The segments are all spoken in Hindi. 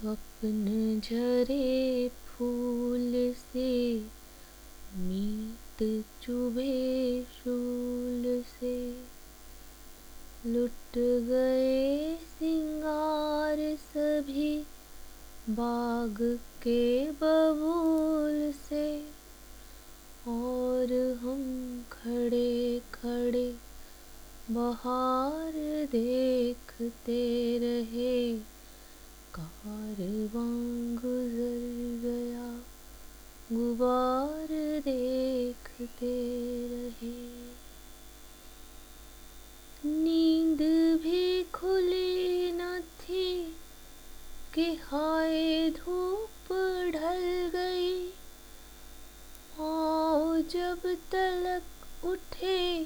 स्वप्न झरे फूल से, मीत चुभे शूल से। लुट गए सिंगार सभी बाग के बबूल से, और हम खड़े खड़े बहार देखते रहे। कारवां गुजर गया, गुबार देखते रहे। नींद भी खुली न थी, कि हाय धूप ढल गई। आओ जब तलक उठे,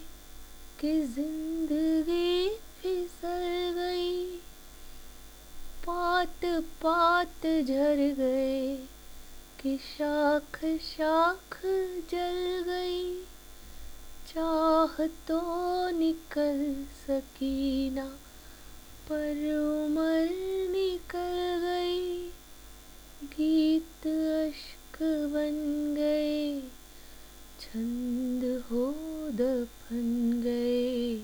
कि ज़िंदगी फिसल गई। पात पात झर गए, कि शाख शाख जल गई। चाह तो निकल सकी ना पर उमर निकल गई। गीत अश्क बन गए, छंद हो दफन गए।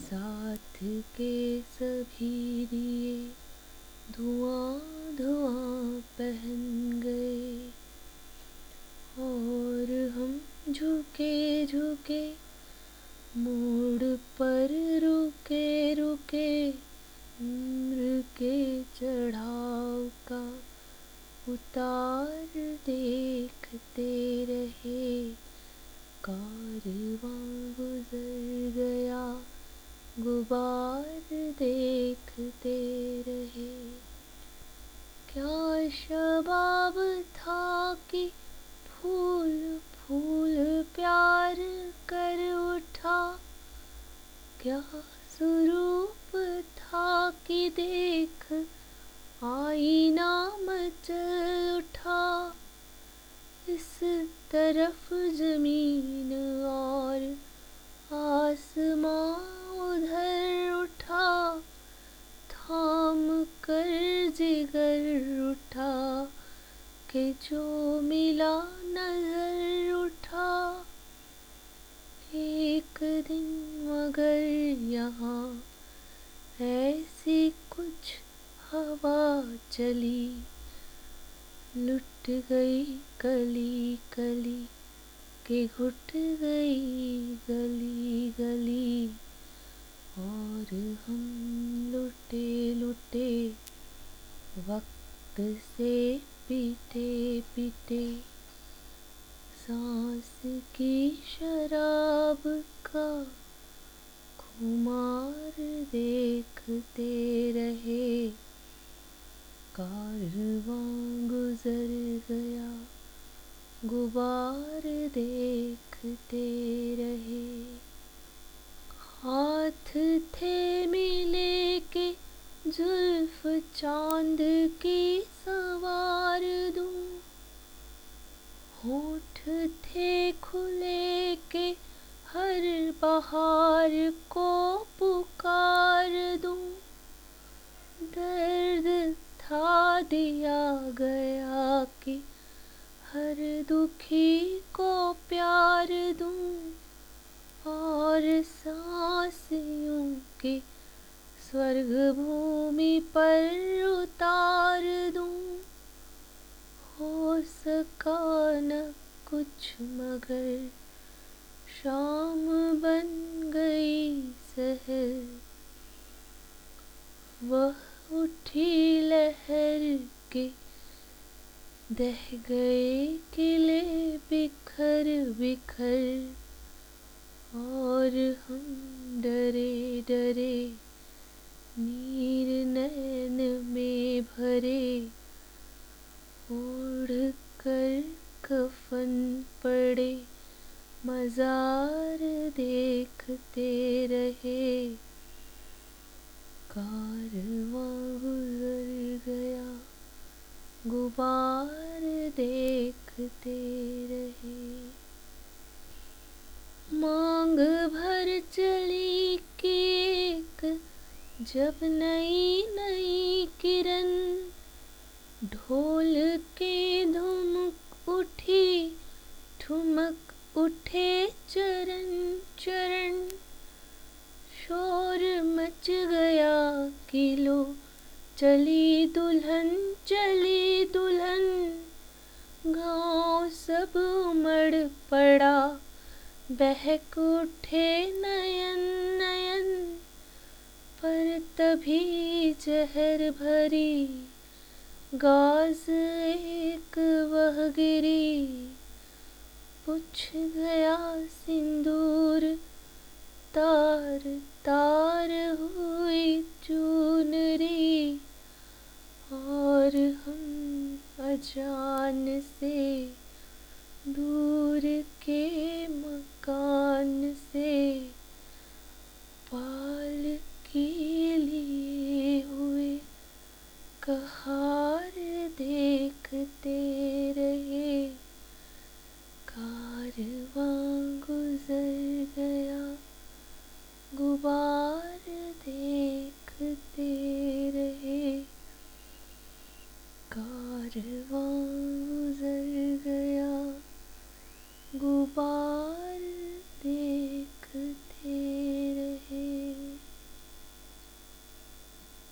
साथ के सभी दिए धुआँ धुआँ पहन गए। और हम झुके झुके, मोड़ पर रुके रुके, उम्र के चढ़ाव का उतार देखते रहे। कारवां गुजर गया, गुबार देखते रहे क्या शबाब था कि फूल फूल प्यार कर उठा। क्या स्वरूप था कि देख आईना मचल उठा। इस तरफ़ ज़मीन और आसमां एक दिन मगर यहाँ ऐसी कुछ हवा चली। लुट गई कली कली के घुट गई गली गली। और हम लुटे लुटे वक्त से पीटे पीटे। सांस की शराब का खुमार देखते रहे। कारवां गुजर गया, गुबार देखते रहे। हाथ थे मिले के जुल्फ चाँद की सवार दूँ। होठ थे खुले के हर बहार को पुकार दूँ। दर्द था दिया गया कि हर दुखी को प्यार दूँ, और सांसियों के स्वर्ग भूमि पर उतार दूँ। हो सका न कुछ मगर शाम बन गई सहर वह उठी लहर के दह गए किले बिखर बिखर, और हम डरे डरे नीर नैन में भरे ओढ़ कर कफन पड़े, मजार देखते रहे। कारवां गुजर गया, गुबार देखते रहे। मांग भर चली केक, जब नई नई किरण ढोल के धुमक उठी ठुमक उठे चरण चरण, शोर मच गया किलो। चली दुल्हन चली दुल्हन, गाँव सब उमड़ पड़ा। बहक उठे नयन नयन, पर तभी जहर भरी। गाज एक वह गिरी। पुछ गया सिंदूर तार तार हुई चूनरी और हम अजान से दूर के कारवां गुजर